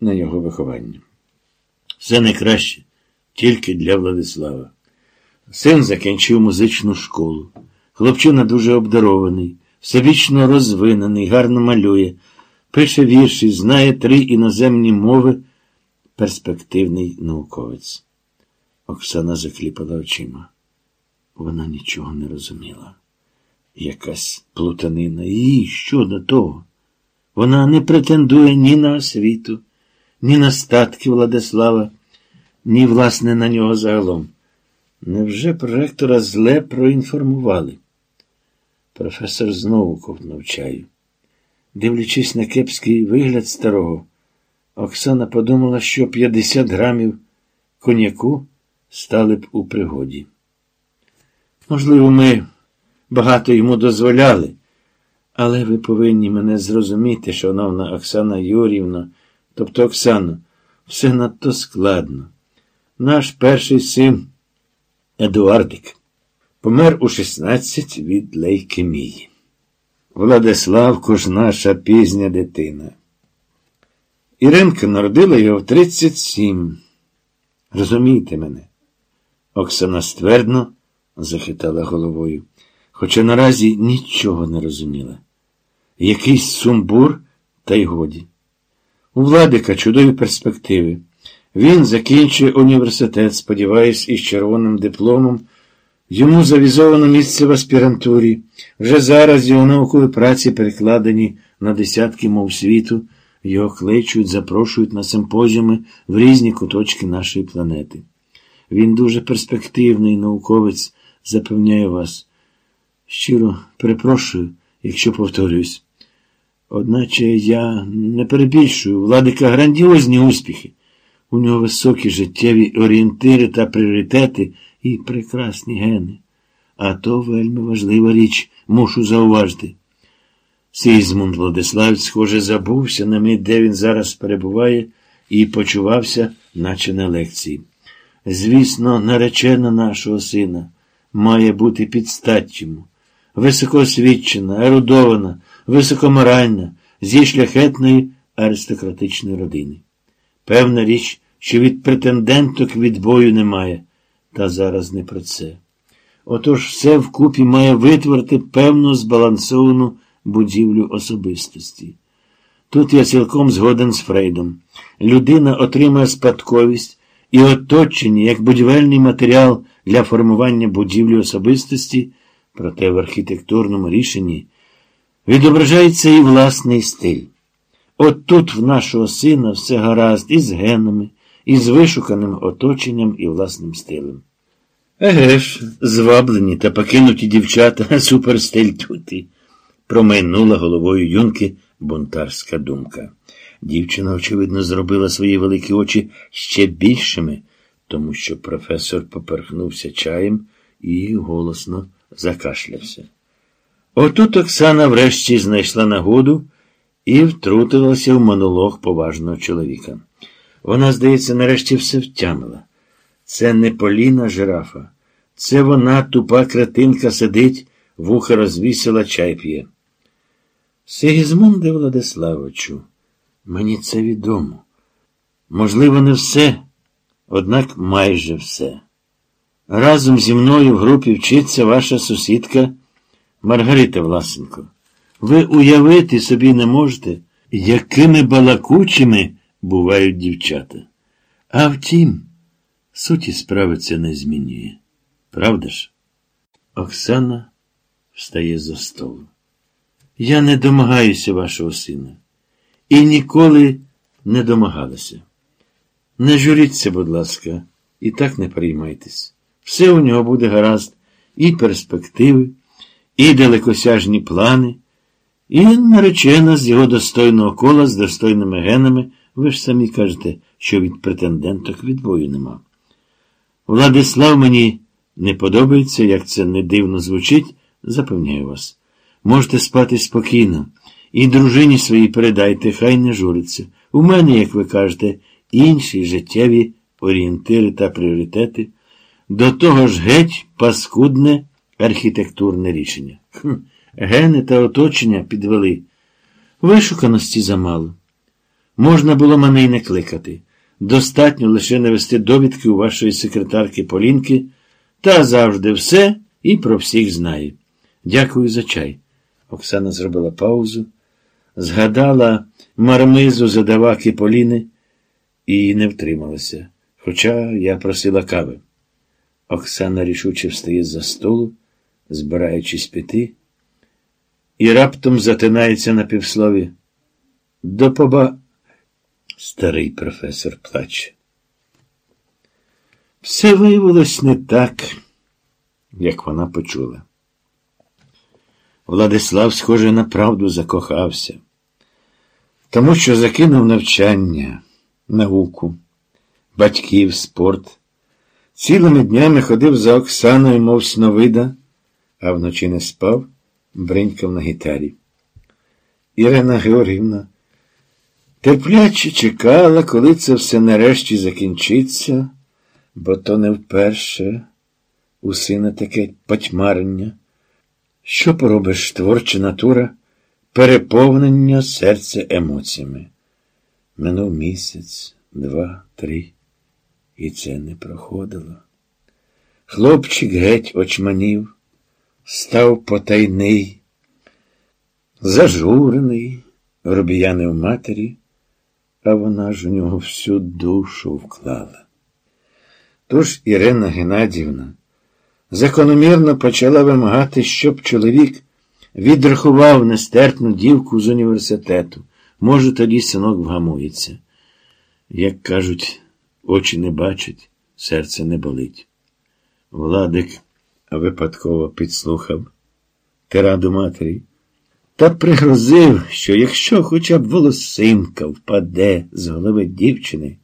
на його виховання. Все найкраще тільки для Владислава. Син закінчив музичну школу. Хлопчина дуже обдарований, всебічно розвинений, гарно малює, пише вірші, знає три іноземні мови, перспективний науковець. Оксана закліпала очима. Вона нічого не розуміла. Якась плутанина. І що до того? Вона не претендує ні на освіту, ні на статки Владислава, ні, власне, на нього загалом. Невже проректора зле проінформували? Професор знову ковтнув чаю. Дивлячись на кепський вигляд старого, Оксана подумала, що 50 грамів коньяку стали б у пригоді. Можливо, ми багато йому дозволяли, але ви повинні мене зрозуміти, шановна Оксана Юрівна, тобто Оксана, все надто складно. Наш перший син Едуардик помер у 16 від лейкемії. Владиславко ж наша пізня дитина. Іринка народила його в 37. Розумієте мене? Оксана ствердно захитала головою, хоча наразі нічого не розуміла. Якийсь сумбур, та й годі. У Владика чудові перспективи. Він закінчує університет, сподіваюсь, із червоним дипломом. Йому завізовано місце в аспірантурі. Вже зараз його наукові праці перекладені на десятки мов світу. Його кличуть, запрошують на симпозіуми в різні куточки нашої планети. Він дуже перспективний науковець, запевняю вас. Щиро перепрошую, якщо повторююсь. Одначе я не перебільшую владика грандіозні успіхи. У нього високі життєві орієнтири та пріоритети і прекрасні гени. А то вельми важлива річ, мушу зауважити. Сізмунд Владиславець, схоже, забувся на мить, де він зараз перебуває, і почувався, наче на лекції. Звісно, наречена нашого сина має бути під стать йому. високоосвічена, ерудована, високоморальна, зі шляхетної аристократичної родини. Певна річ, що від претенденток відбою немає, та зараз не про це. Отож все вкупі має витворити певну збалансовану будівлю особистості. Тут я цілком згоден з Фрейдом. Людина отримує спадковість і оточення як будівельний матеріал для формування будівлі особистості, проте в архітектурному рішенні відображається і власний стиль. От тут в нашого сина все гаразд із генами, і з вишуканим оточенням і власним стилем. Еге ж, зваблені та покинуті дівчата, суперстиль тути, промайнула головою юнки бунтарська думка. Дівчина, очевидно, зробила свої великі очі ще більшими, тому що професор поперхнувся чаєм і голосно закашлявся. Отут Оксана врешті знайшла нагоду і втрутилася в монолог поважного чоловіка. Вона, здається, нарешті все втямила. Це не Поліна жирафа, це вона, тупа кретинка, сидить, вуха розвісила чай п'є. Сигізмунде Владиславовичу, мені це відомо. Можливо, не все, однак майже все. Разом зі мною в групі вчиться ваша сусідка Маргарита Власенко. Ви уявити собі не можете, якими балакучими бувають дівчата. А втім, суті справи це не змінює. Правда ж? Оксана встає за столу. Я не домагаюся вашого сина. І ніколи не домагалася. Не журіться, будь ласка, і так не приймайтесь. Все у нього буде гаразд, і перспективи, і далекосяжні плани, і наречена з його достойного кола з достойними генами. Ви ж самі кажете, що від претенденток відбою нема. Владислав мені не подобається, як це не дивно звучить, запевняю вас. Можете спати спокійно, і дружині своїй передайте, хай не журиться. У мене, як ви кажете, інші життєві орієнтири та пріоритети. До того ж геть паскудне архітектурне рішення. Хм, Гени та оточення підвели. Вишуканості замало. Можна було мене й не кликати. Достатньо лише навести довідки у вашої секретарки Полінки, та завжди все і про всіх знає. Дякую за чай. Оксана зробила паузу, згадала мармизу задаваки Поліни і не втрималася. Хоча я просила кави. Оксана рішуче встає з за столу, збираючись піти, і раптом затинається на півслові. До поба. Старий професор плаче. Все виявилось не так, як вона почула. Владислав, схоже, на правду закохався, тому що закинув навчання, науку, батьків, спорт. Цілими днями ходив за Оксаною, мов сновида, а вночі не спав, бринькав на гітарі. Ірина Георгівна терпляче чекала, коли це все нарешті закінчиться, бо то не вперше у сина таке потьмарення. Що поробиш творча натура, переповнення серця емоціями? Минув місяць, два, три, і це не проходило. Хлопчик геть очманів, став потайний, зажурений, робіянив матері, а вона ж у нього всю душу вклала. Тож Ірина Геннадівна закономірно почала вимагати, щоб чоловік відрахував нестерпну дівку з університету. Може, тоді синок вгамується. Як кажуть, очі не бачать, серце не болить. Владик випадково підслухав тираду матері. Та пригрозив, що якщо хоча б волосинка впаде з голови дівчини,